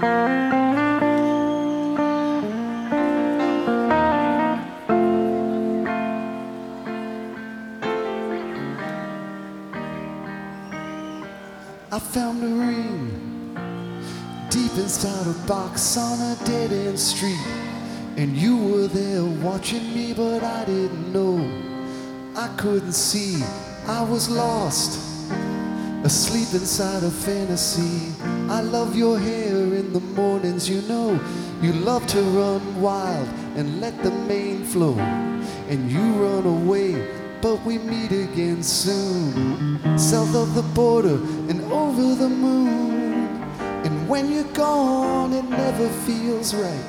I found a ring deep inside a box on a dead end street. And you were there watching me, but I didn't know. I couldn't see, I was lost, asleep inside a fantasy. I love your hair in the mornings, you know. You love to run wild and let the mane flow. And you run away, but we meet again soon. South of the border and over the moon. And when you're gone, it never feels right.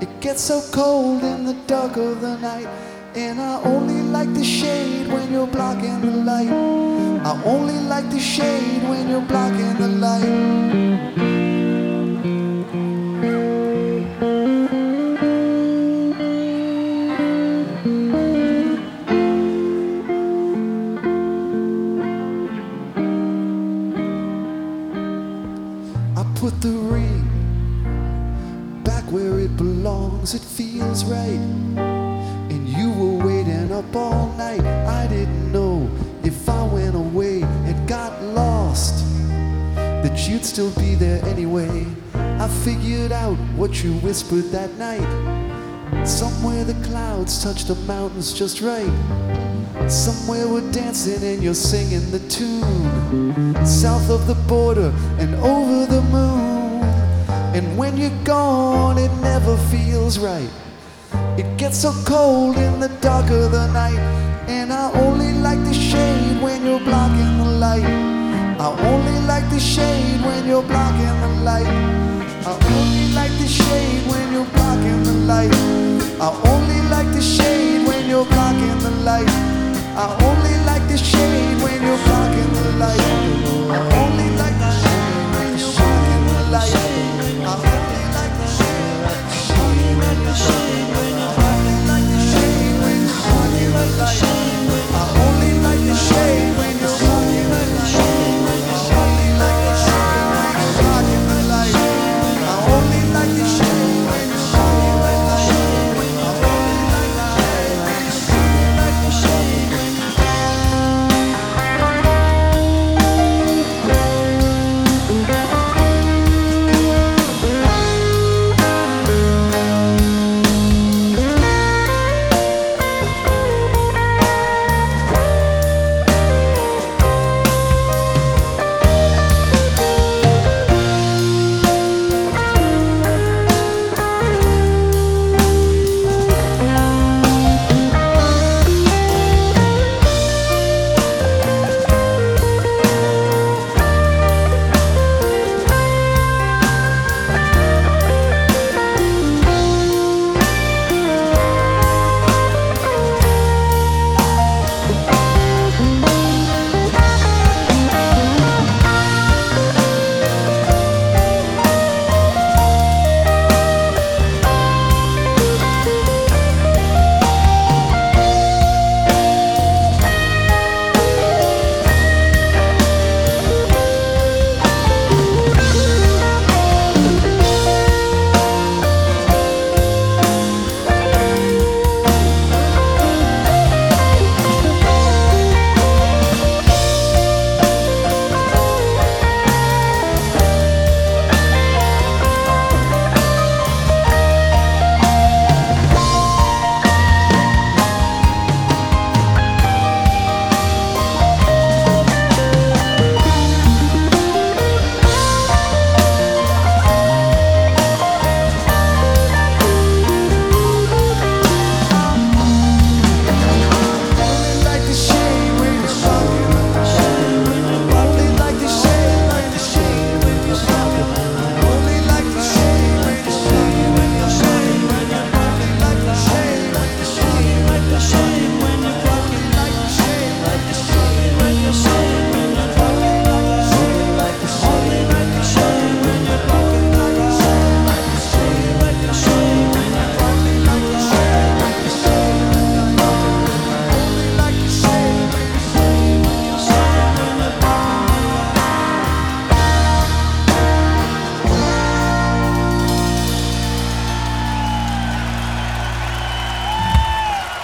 It gets so cold in the dark of the night. And I only like the shade when you're blocking the light. I only like the shade when you're blocking the light. I put the ring back where it belongs. It feels right. Were waiting up all night. I didn't know if I went away and got lost that you'd still be there anyway. I figured out what you whispered that night. Somewhere the clouds touch the mountains just right. Somewhere we're dancing and you're singing the tune. South of the border and over the moon. And when you're gone, it never feels right. It gets so cold in the dark of the night. And I only like the shade when you're blocking the light. I only like the shade when you're blocking the light. I only like the shade when you're blocking the light. I only like the shade when you're blocking the light. I